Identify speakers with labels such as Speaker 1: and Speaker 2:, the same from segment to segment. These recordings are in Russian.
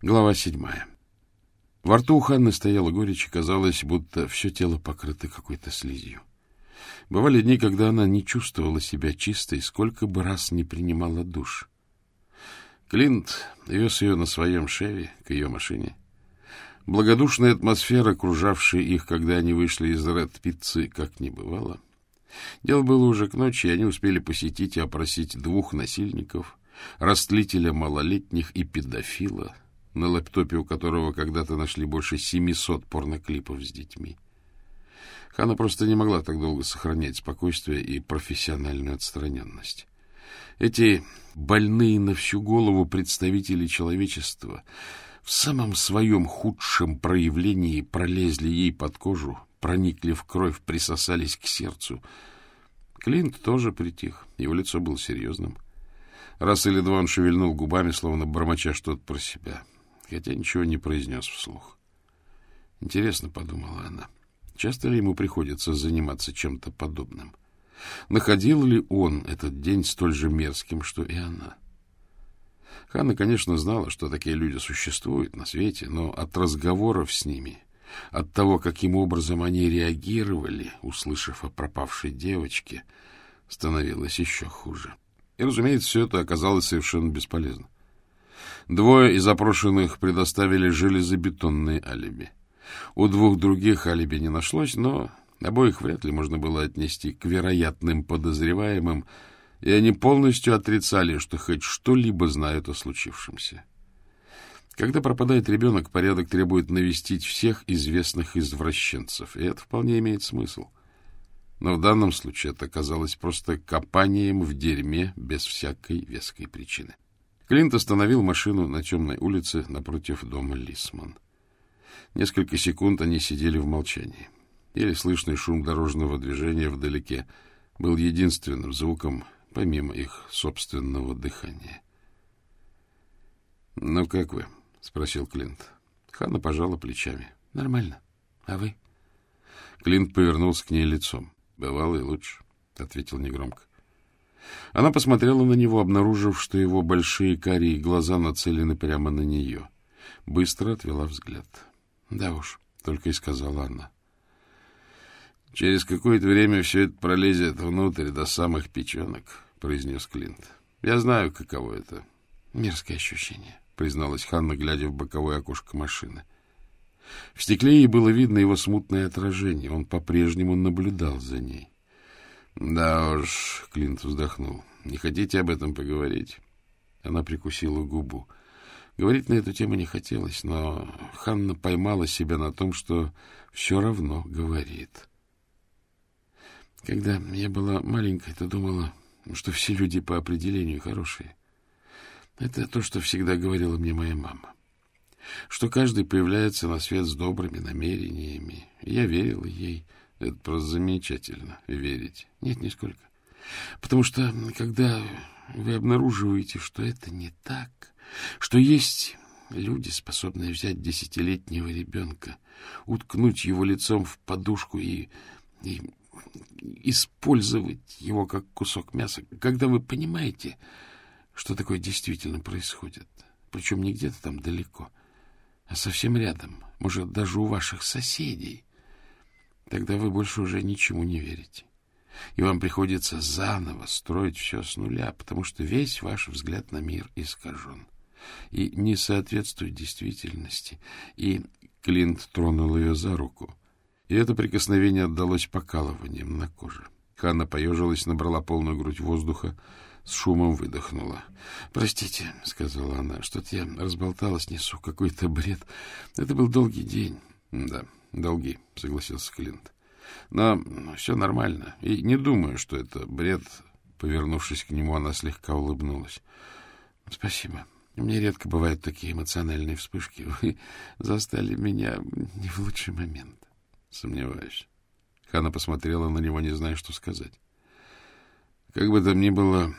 Speaker 1: Глава седьмая. Во рту у Ханны стояла горечь, и казалось, будто все тело покрыто какой-то слизью. Бывали дни, когда она не чувствовала себя чистой, сколько бы раз не принимала душ. Клинт вез ее на своем шеве к ее машине. Благодушная атмосфера, окружавшая их, когда они вышли из Ред-Пиццы, как не бывало. Дело было уже к ночи, и они успели посетить и опросить двух насильников, растлителя малолетних и педофила — на лэптопе у которого когда-то нашли больше 700 порноклипов с детьми. Хана просто не могла так долго сохранять спокойствие и профессиональную отстраненность. Эти больные на всю голову представители человечества в самом своем худшем проявлении пролезли ей под кожу, проникли в кровь, присосались к сердцу. Клинт тоже притих, его лицо было серьезным. Раз или два он шевельнул губами, словно бормоча что-то про себя хотя ничего не произнес вслух. Интересно, — подумала она, — часто ли ему приходится заниматься чем-то подобным? Находил ли он этот день столь же мерзким, что и она? Ханна, конечно, знала, что такие люди существуют на свете, но от разговоров с ними, от того, каким образом они реагировали, услышав о пропавшей девочке, становилось еще хуже. И, разумеется, все это оказалось совершенно бесполезно. Двое из опрошенных предоставили железобетонные алиби. У двух других алиби не нашлось, но обоих вряд ли можно было отнести к вероятным подозреваемым, и они полностью отрицали, что хоть что-либо знают о случившемся. Когда пропадает ребенок, порядок требует навестить всех известных извращенцев, и это вполне имеет смысл. Но в данном случае это оказалось просто копанием в дерьме без всякой веской причины. Клинт остановил машину на темной улице напротив дома Лисман. Несколько секунд они сидели в молчании. Еле слышный шум дорожного движения вдалеке был единственным звуком, помимо их собственного дыхания. — Ну, как вы? — спросил Клинт. Ханна пожала плечами. — Нормально. А вы? Клинт повернулся к ней лицом. — Бывало и лучше, — ответил негромко. Она посмотрела на него, обнаружив, что его большие карие глаза нацелены прямо на нее. Быстро отвела взгляд. — Да уж, — только и сказала она. — Через какое-то время все это пролезет внутрь до самых печенок, — произнес Клинт. — Я знаю, каково это. — Мерзкое ощущение, — призналась Ханна, глядя в боковое окошко машины. В стекле ей было видно его смутное отражение. Он по-прежнему наблюдал за ней. — да уж, Клинт вздохнул. Не хотите об этом поговорить? Она прикусила губу. Говорить на эту тему не хотелось, но Ханна поймала себя на том, что все равно говорит. Когда я была маленькой, то думала, что все люди по определению хорошие. Это то, что всегда говорила мне моя мама. Что каждый появляется на свет с добрыми намерениями. Я верила ей. — это просто замечательно, верить. Нет, нисколько. Потому что, когда вы обнаруживаете, что это не так, что есть люди, способные взять десятилетнего ребенка, уткнуть его лицом в подушку и, и использовать его как кусок мяса, когда вы понимаете, что такое действительно происходит, причем не где-то там далеко, а совсем рядом, может, даже у ваших соседей, Тогда вы больше уже ничему не верите. И вам приходится заново строить все с нуля, потому что весь ваш взгляд на мир искажен и не соответствует действительности. И Клинт тронул ее за руку, и это прикосновение отдалось покалыванием на коже. Ханна поежилась, набрала полную грудь воздуха, с шумом выдохнула. — Простите, — сказала она, — что-то я разболталась, несу какой-то бред. Это был долгий день. — Да, долги, — согласился Клинт. — Но все нормально. И не думаю, что это бред. Повернувшись к нему, она слегка улыбнулась. — Спасибо. Меня редко бывают такие эмоциональные вспышки. Вы застали меня не в лучший момент. — Сомневаюсь. Хана посмотрела на него, не зная, что сказать. — Как бы там ни было,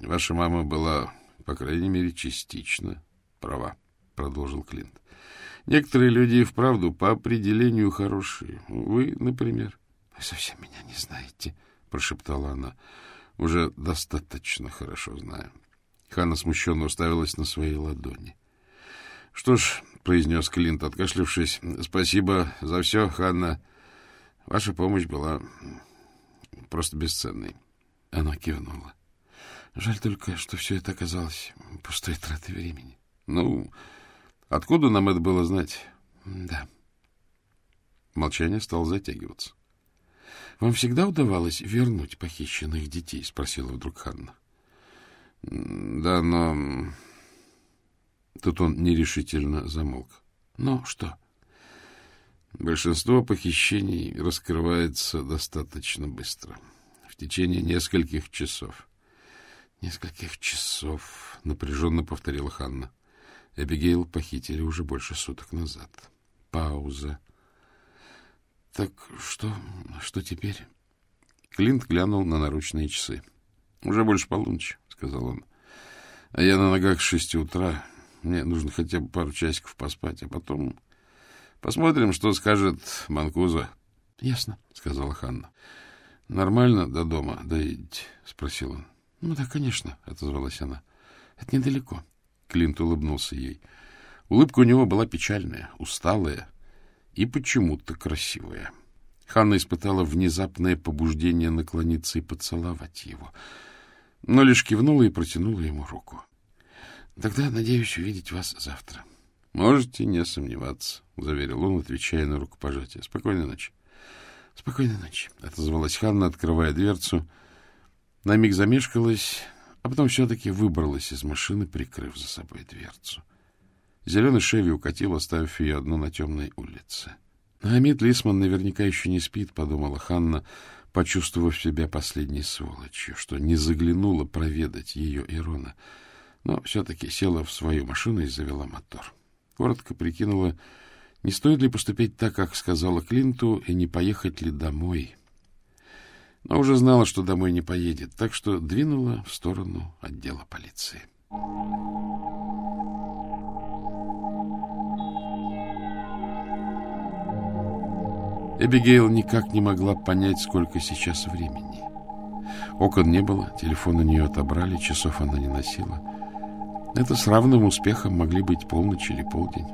Speaker 1: ваша мама была, по крайней мере, частично права, — продолжил Клинт. Некоторые люди и вправду по определению хорошие. Вы, например. — Вы совсем меня не знаете, — прошептала она. — Уже достаточно хорошо знаю. Ханна смущенно уставилась на свои ладони. Что ж, — произнес Клинт, откашлившись, — спасибо за все, Ханна. Ваша помощь была просто бесценной. Она кивнула. Жаль только, что все это оказалось пустой тратой времени. Ну, откуда нам это было знать? Да. Молчание стало затягиваться. — Вам всегда удавалось вернуть похищенных детей? — спросила вдруг Ханна. — Да, но... Тут он нерешительно замолк. — Но что? Большинство похищений раскрывается достаточно быстро. В течение нескольких часов. — Нескольких часов, — напряженно повторила Ханна. Эбигейл похитили уже больше суток назад. Пауза. — Так что... что теперь? Клинт глянул на наручные часы. — Уже больше полуночи, — сказал он. — А я на ногах с шести утра. Мне нужно хотя бы пару часиков поспать, а потом посмотрим, что скажет Манкуза. — Ясно, — сказала Ханна. — Нормально до дома доедете? — спросил он. — Ну да, конечно, — отозвалась она. — Это недалеко. Клинт улыбнулся ей. Улыбка у него была печальная, усталая и почему-то красивая. Ханна испытала внезапное побуждение наклониться и поцеловать его, но лишь кивнула и протянула ему руку. — Тогда надеюсь увидеть вас завтра. — Можете не сомневаться, — заверил он, отвечая на рукопожатие. — Спокойной ночи. — Спокойной ночи, — отозвалась Ханна, открывая дверцу. На миг замешкалась, а потом все-таки выбралась из машины, прикрыв за собой дверцу. Зеленый Шеви укатил, оставив ее одну на темной улице. — Амид Лисман наверняка еще не спит, — подумала Ханна, почувствовав себя последней сволочью, что не заглянула проведать ее Ирона. — но все-таки села в свою машину и завела мотор. Коротко прикинула, не стоит ли поступить так, как сказала Клинту, и не поехать ли домой. Но уже знала, что домой не поедет, так что двинула в сторону отдела полиции. Эбигейл никак не могла понять, сколько сейчас времени. Окон не было, телефон у нее отобрали, часов она не носила. Это с равным успехом могли быть полночь или полдень,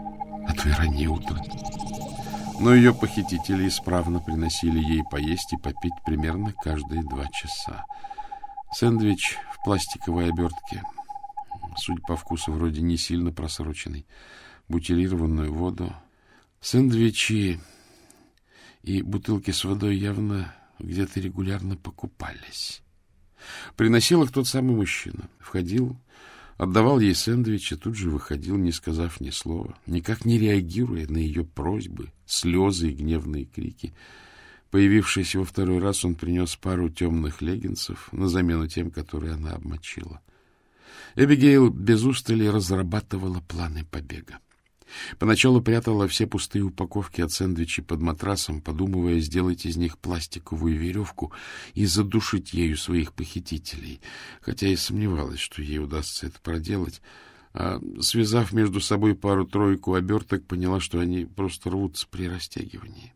Speaker 1: а то и раннее утро. Но ее похитители исправно приносили ей поесть и попить примерно каждые два часа. Сэндвич в пластиковой обертке, судя по вкусу, вроде не сильно просроченный, бутилированную воду. Сэндвичи и бутылки с водой явно где-то регулярно покупались. Приносил их тот самый мужчина. Входил, Отдавал ей сэндвич и тут же выходил, не сказав ни слова, никак не реагируя на ее просьбы, слезы и гневные крики. Появившись во второй раз, он принес пару темных леггинсов на замену тем, которые она обмочила. Эбигейл без устали разрабатывала планы побега. Поначалу прятала все пустые упаковки от сэндвичей под матрасом, подумывая сделать из них пластиковую веревку и задушить ею своих похитителей, хотя и сомневалась, что ей удастся это проделать. А, связав между собой пару-тройку оберток, поняла, что они просто рвутся при растягивании.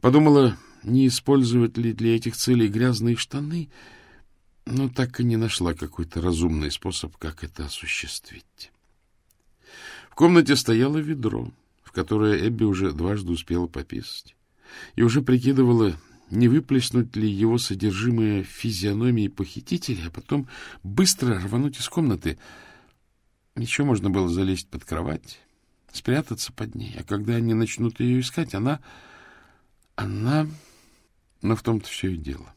Speaker 1: Подумала, не использовать ли для этих целей грязные штаны, но так и не нашла какой-то разумный способ, как это осуществить. В комнате стояло ведро, в которое Эбби уже дважды успела пописать, и уже прикидывала, не выплеснуть ли его содержимое физиономии похитителя, а потом быстро рвануть из комнаты. Еще можно было залезть под кровать, спрятаться под ней, а когда они начнут ее искать, она... Она... Но в том-то все и дело.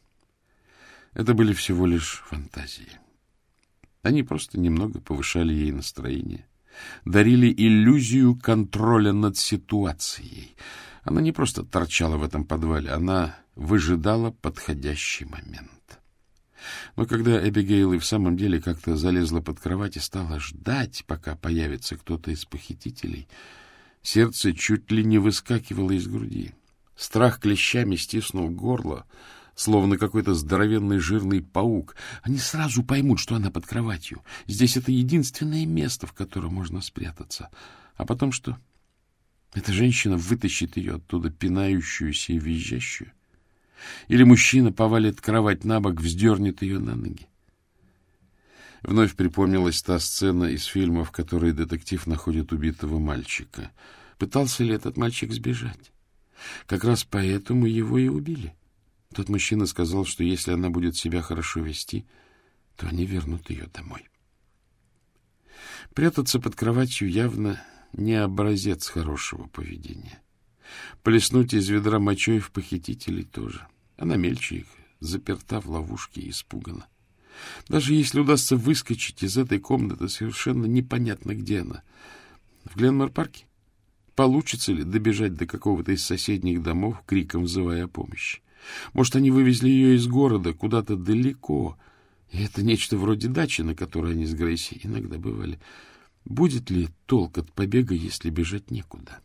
Speaker 1: Это были всего лишь фантазии. Они просто немного повышали ей настроение дарили иллюзию контроля над ситуацией. Она не просто торчала в этом подвале, она выжидала подходящий момент. Но когда Эбигейл и в самом деле как-то залезла под кровать и стала ждать, пока появится кто-то из похитителей, сердце чуть ли не выскакивало из груди. Страх клещами стиснул горло, словно какой-то здоровенный жирный паук. Они сразу поймут, что она под кроватью. Здесь это единственное место, в котором можно спрятаться. А потом что? Эта женщина вытащит ее оттуда, пинающуюся и визжащую. Или мужчина повалит кровать на бок, вздернет ее на ноги. Вновь припомнилась та сцена из фильма, в которой детектив находит убитого мальчика. Пытался ли этот мальчик сбежать? Как раз поэтому его и убили. Тот мужчина сказал, что если она будет себя хорошо вести, то они вернут ее домой. Прятаться под кроватью явно не образец хорошего поведения. Плеснуть из ведра мочой в похитителей тоже. Она мельче их, заперта в ловушке и испугана. Даже если удастся выскочить из этой комнаты, совершенно непонятно, где она. В Гленмор-парке? Получится ли добежать до какого-то из соседних домов, криком взывая о помощи? Может, они вывезли ее из города куда-то далеко, и это нечто вроде дачи, на которой они с Грейси иногда бывали. Будет ли толк от побега, если бежать некуда?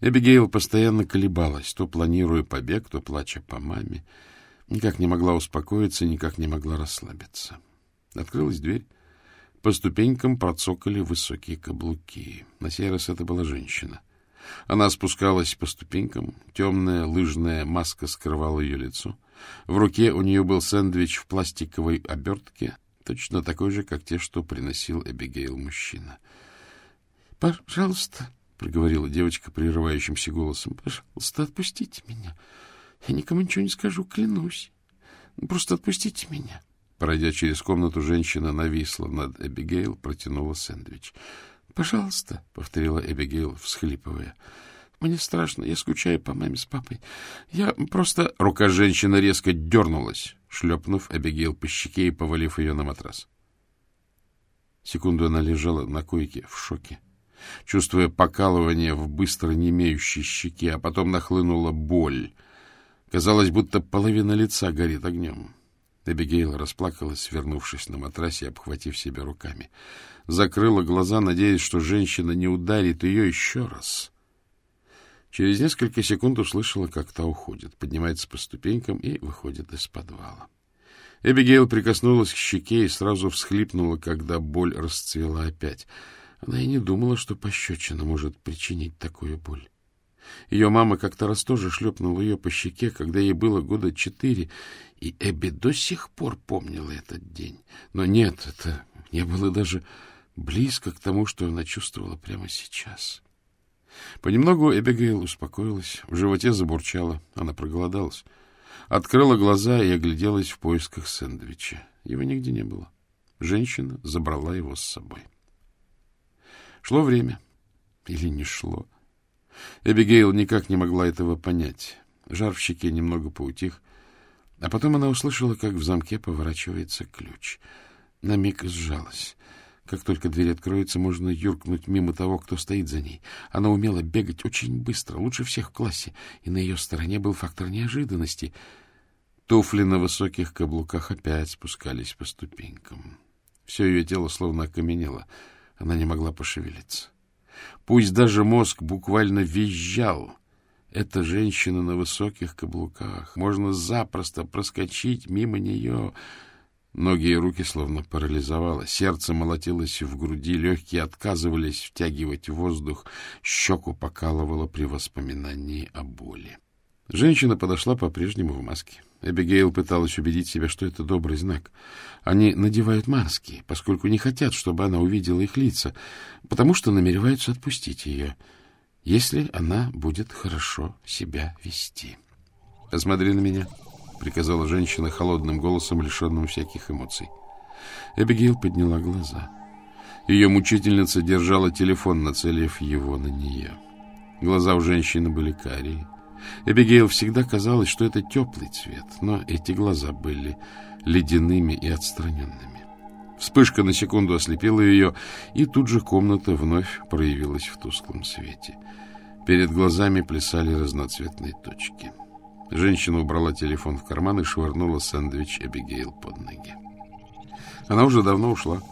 Speaker 1: Эбигейл постоянно колебалась, то планируя побег, то плача по маме. Никак не могла успокоиться, никак не могла расслабиться. Открылась дверь. По ступенькам процокали высокие каблуки. На сей раз это была женщина. Она спускалась по ступенькам, темная лыжная маска скрывала ее лицо. В руке у нее был сэндвич в пластиковой обертке, точно такой же, как те, что приносил Эбигейл мужчина. — Пожалуйста, — проговорила девочка прерывающимся голосом, — пожалуйста, отпустите меня. — я никому ничего не скажу, клянусь. Просто отпустите меня. Пройдя через комнату, женщина нависла над Эбигейл, протянула сэндвич. — Пожалуйста, — повторила Эбигейл, всхлипывая. — Мне страшно, я скучаю по маме с папой. Я просто... Рука женщины резко дернулась, шлепнув Эбигейл по щеке и повалив ее на матрас. Секунду она лежала на койке в шоке, чувствуя покалывание в быстро немеющей щеке, а потом нахлынула боль — Казалось, будто половина лица горит огнем. Эбигейл расплакалась, свернувшись на матрасе, обхватив себя руками. Закрыла глаза, надеясь, что женщина не ударит ее еще раз. Через несколько секунд услышала, как та уходит, поднимается по ступенькам и выходит из подвала. Эбигейл прикоснулась к щеке и сразу всхлипнула, когда боль расцвела опять. Она и не думала, что пощечина может причинить такую боль. Ее мама как-то раз тоже шлепнула ее по щеке, когда ей было года четыре, и Эбби до сих пор помнила этот день. Но нет, это не было даже близко к тому, что она чувствовала прямо сейчас. Понемногу Эбигейл успокоилась, в животе забурчала, она проголодалась. Открыла глаза и огляделась в поисках сэндвича. Его нигде не было. Женщина забрала его с собой. Шло время. Или не шло. — Эбигейл никак не могла этого понять. Жар в щеке немного поутих, а потом она услышала, как в замке поворачивается ключ. На миг сжалась. Как только дверь откроется, можно юркнуть мимо того, кто стоит за ней. Она умела бегать очень быстро, лучше всех в классе, и на ее стороне был фактор неожиданности. Туфли на высоких каблуках опять спускались по ступенькам. Все ее тело словно окаменело. Она не могла пошевелиться. Пусть даже мозг буквально визжал. Эта женщина на высоких каблуках. Можно запросто проскочить мимо нее. Ноги и руки словно парализовало. Сердце молотилось в груди, легкие отказывались втягивать воздух, щеку покалывало при воспоминании о боли. Женщина подошла по-прежнему в маске. Эбигейл пыталась убедить себя, что это добрый знак. Они надевают маски, поскольку не хотят, чтобы она увидела их лица, потому что намереваются отпустить ее, если она будет хорошо себя вести. — Посмотри на меня, — приказала женщина холодным голосом, лишенным всяких эмоций. Эбигейл подняла глаза. Ее мучительница держала телефон, нацелив его на нее. Глаза у женщины были карие. Эбигейл всегда казалось, что это теплый цвет, но эти глаза были ледяными и отстраненными. Вспышка на секунду ослепила ее, и тут же комната вновь проявилась в тусклом свете. Перед глазами плясали разноцветные точки. Женщина убрала телефон в карман и швырнула сэндвич Эбигейл под ноги. Она уже давно ушла,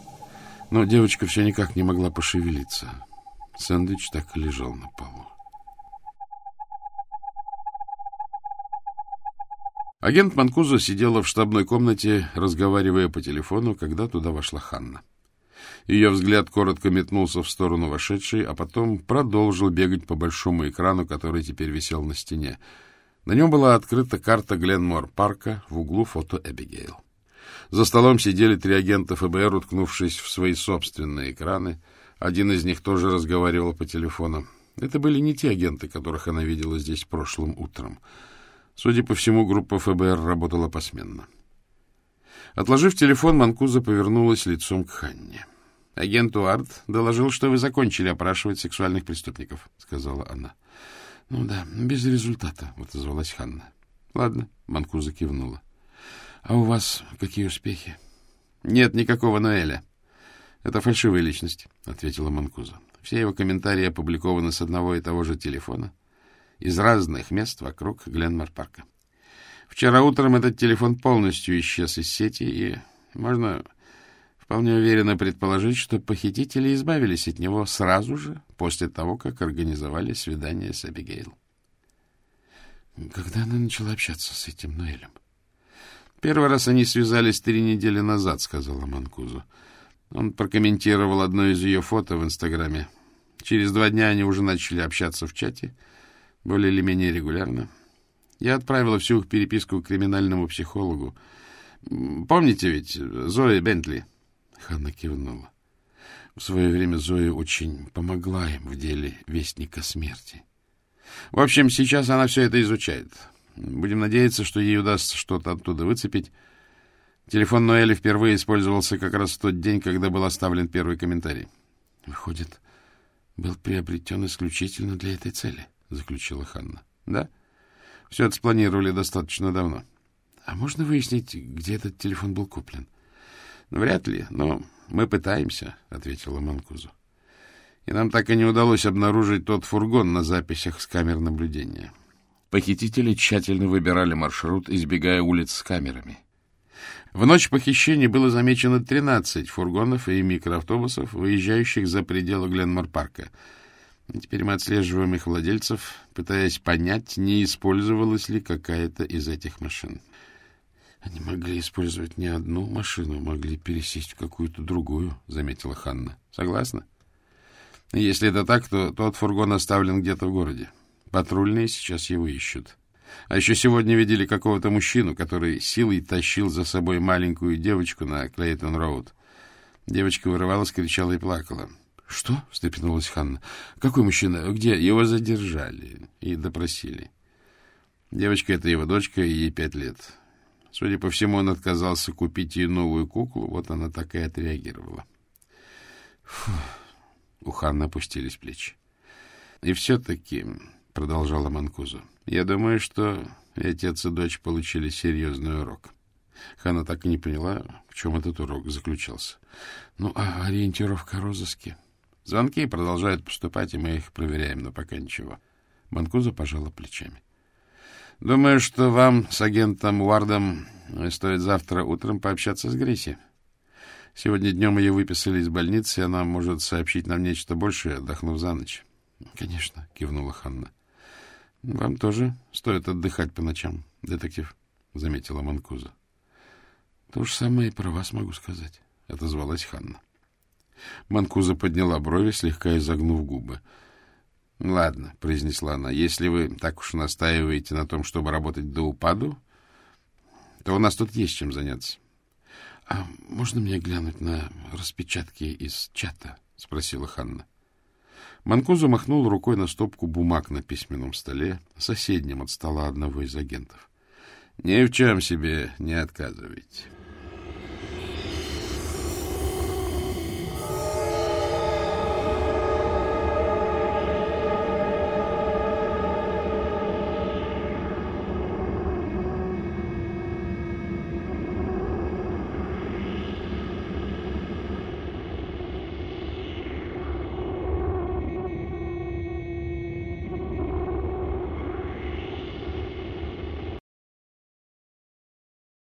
Speaker 1: но девочка все никак не могла пошевелиться. Сэндвич так и лежал на полу. Агент Манкузо сидела в штабной комнате, разговаривая по телефону, когда туда вошла Ханна. Ее взгляд коротко метнулся в сторону вошедшей, а потом продолжил бегать по большому экрану, который теперь висел на стене. На нем была открыта карта Гленмор-парка, в углу фото Эбигейл. За столом сидели три агента ФБР, уткнувшись в свои собственные экраны. Один из них тоже разговаривал по телефону. Это были не те агенты, которых она видела здесь прошлым утром. Судя по всему, группа ФБР работала посменно. Отложив телефон, Манкуза повернулась лицом к Ханне. — Агент Уарт доложил, что вы закончили опрашивать сексуальных преступников, — сказала она. — Ну да, без результата, — отозвалась Ханна. — Ладно, — Манкуза кивнула. — А у вас какие успехи? — Нет никакого Ноэля. — Это фальшивая личность, — ответила Манкуза. Все его комментарии опубликованы с одного и того же телефона из разных мест вокруг Гленмор-парка. Вчера утром этот телефон полностью исчез из сети, и можно вполне уверенно предположить, что похитители избавились от него сразу же после того, как организовали свидание с Абигейл. Когда она начала общаться с этим Ноэлем? Первый раз они связались три недели назад, сказала Манкузу. Он прокомментировал одно из ее фото в Инстаграме. Через два дня они уже начали общаться в чате, более или менее регулярно. Я отправила всю их переписку к криминальному психологу. Помните ведь Зои Бентли? Ханна кивнула. В свое время Зоя очень помогла им в деле Вестника Смерти. В общем, сейчас она все это изучает. Будем надеяться, что ей удастся что-то оттуда выцепить. Телефон Ноэля впервые использовался как раз в тот день, когда был оставлен первый комментарий. — Выходит, был приобретен исключительно для этой цели, — заключила Ханна. — Да. Все это спланировали достаточно давно. — А можно выяснить, где этот телефон был куплен? — Вряд ли, но мы пытаемся, — ответила Манкузу. И нам так и не удалось обнаружить тот фургон на записях с камер наблюдения. Похитители тщательно выбирали маршрут, избегая улиц с камерами. — в ночь похищения было замечено 13 фургонов и микроавтобусов, выезжающих за пределы Гленмор-парка. Теперь мы отслеживаем их владельцев, пытаясь понять, не использовалась ли какая-то из этих машин. Они могли использовать не одну машину, могли пересесть в какую-то другую, — заметила Ханна. — Согласна? Если это так, то тот фургон оставлен где-то в городе. Патрульные сейчас его ищут. А еще сегодня видели какого-то мужчину, который силой тащил за собой маленькую девочку на Клейтон-Роуд. Девочка вырывалась, кричала и плакала. — Что? — встрепенулась Ханна. — Какой мужчина? Где? Его задержали и допросили. Девочка — это его дочка, ей пять лет. Судя по всему, он отказался купить ей новую куклу, вот она так и отреагировала. Фу. У Ханны опустились плечи. — И все-таки, — продолжала Манкузу, я думаю, что отец, и дочь получили серьезный урок. Хана так и не поняла, в чем этот урок заключался. Ну, а ориентировка розыски? Звонки продолжают поступать, и мы их проверяем, но пока ничего. Манкуза пожала плечами. Думаю, что вам с агентом Уардом стоит завтра утром пообщаться с Грейси. Сегодня днем ее выписали из больницы, и она может сообщить нам нечто большее, отдохнув за ночь. — Конечно, — кивнула Ханна. — Вам тоже стоит отдыхать по ночам, детектив, — заметила Манкуза. — То же самое и про вас могу сказать, — отозвалась Ханна. Манкуза подняла брови, слегка изогнув губы. — Ладно, — произнесла она, — если вы так уж настаиваете на том, чтобы работать до упаду, то у нас тут есть чем заняться. — А можно мне глянуть на распечатки из чата? — спросила Ханна. — Манкузо махнул рукой на стопку бумаг на письменном столе, соседнем от стола одного из агентов. — Ни в чем себе не отказывайте.